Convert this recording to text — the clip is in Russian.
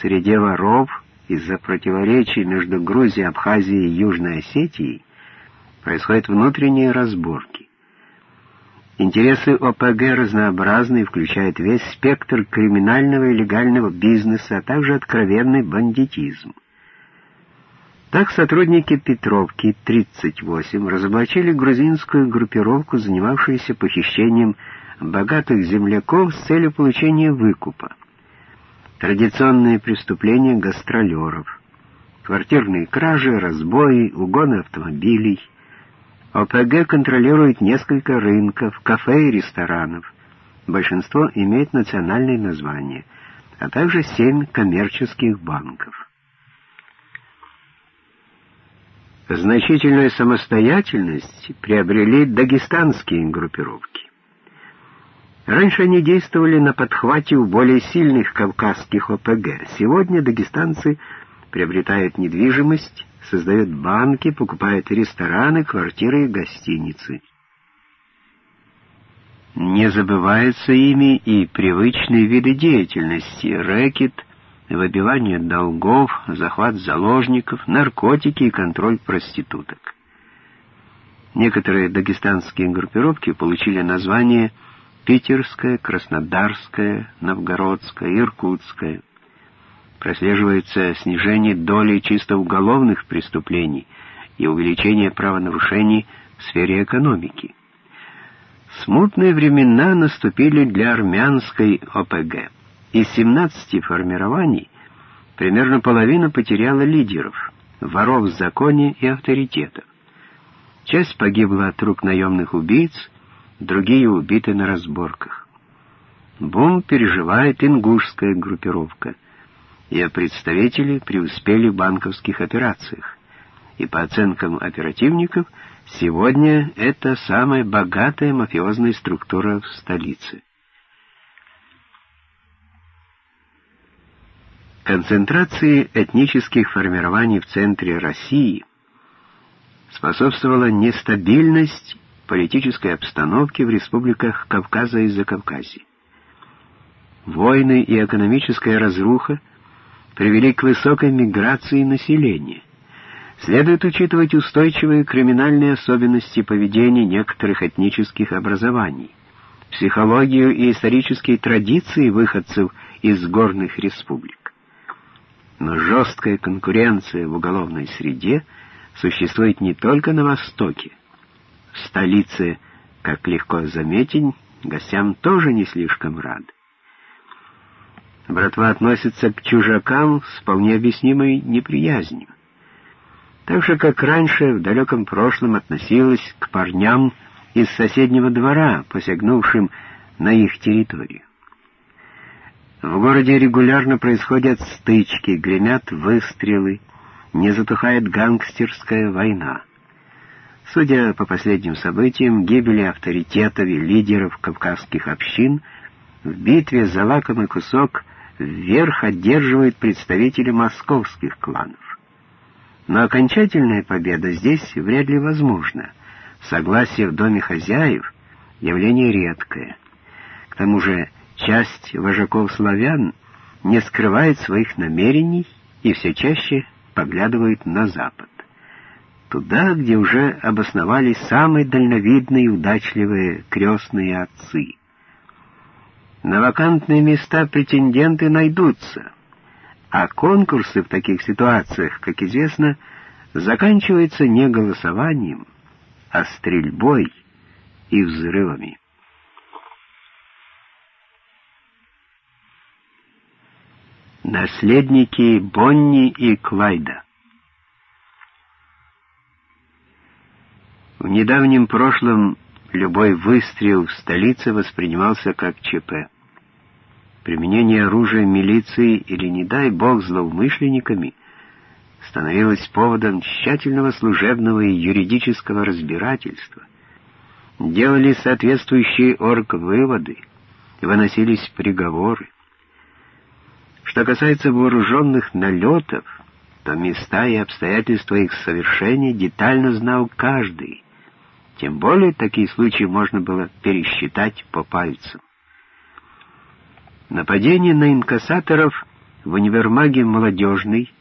среде воров из-за противоречий между Грузией, Абхазией и Южной Осетией происходят внутренние разборки. Интересы ОПГ разнообразны и включают весь спектр криминального и легального бизнеса, а также откровенный бандитизм. Так сотрудники Петровки 38 разоблачили грузинскую группировку, занимавшуюся похищением богатых земляков с целью получения выкупа. Традиционные преступления гастролеров, квартирные кражи, разбои, угоны автомобилей. ОПГ контролирует несколько рынков, кафе и ресторанов. Большинство имеет национальные названия, а также семь коммерческих банков. Значительную самостоятельность приобрели дагестанские группировки. Раньше они действовали на подхвате у более сильных кавказских ОПГ. Сегодня дагестанцы приобретают недвижимость, создают банки, покупают рестораны, квартиры и гостиницы. Не забываются ими и привычные виды деятельности — рэкет, выбивание долгов, захват заложников, наркотики и контроль проституток. Некоторые дагестанские группировки получили название «Связь» Питерская, Краснодарская, Новгородская, Иркутская. Прослеживается снижение доли чисто уголовных преступлений и увеличение правонарушений в сфере экономики. Смутные времена наступили для армянской ОПГ. Из 17 формирований примерно половина потеряла лидеров, воров в законе и авторитета. Часть погибла от рук наемных убийц, другие убиты на разборках. Бум переживает ингушская группировка. Ее представители преуспели в банковских операциях. И по оценкам оперативников, сегодня это самая богатая мафиозная структура в столице. Концентрации этнических формирований в центре России способствовала нестабильность политической обстановки в республиках Кавказа и Закавказья. Войны и экономическая разруха привели к высокой миграции населения. Следует учитывать устойчивые криминальные особенности поведения некоторых этнических образований, психологию и исторические традиции выходцев из горных республик. Но жесткая конкуренция в уголовной среде существует не только на Востоке, в столице, как легко заметить, гостям тоже не слишком рад. Братва относится к чужакам с вполне объяснимой неприязнью. Так же, как раньше в далеком прошлом относилась к парням из соседнего двора, посягнувшим на их территорию. В городе регулярно происходят стычки, гремят выстрелы, не затухает гангстерская война. Судя по последним событиям, гибели авторитетов и лидеров кавказских общин, в битве за лакомый кусок вверх одерживают представители московских кланов. Но окончательная победа здесь вряд ли возможна. Согласие в доме хозяев — явление редкое. К тому же часть вожаков славян не скрывает своих намерений и все чаще поглядывает на запад туда, где уже обосновались самые дальновидные и удачливые крестные отцы. На вакантные места претенденты найдутся, а конкурсы в таких ситуациях, как известно, заканчиваются не голосованием, а стрельбой и взрывами. Наследники Бонни и Клайда В недавнем прошлом любой выстрел в столице воспринимался как ЧП. Применение оружия милиции или, не дай бог, злоумышленниками становилось поводом тщательного служебного и юридического разбирательства. Делали соответствующие орг-выводы, выносились приговоры. Что касается вооруженных налетов, то места и обстоятельства их совершения детально знал каждый, тем более такие случаи можно было пересчитать по пальцам. Нападение на инкассаторов в универмаге «Молодежный»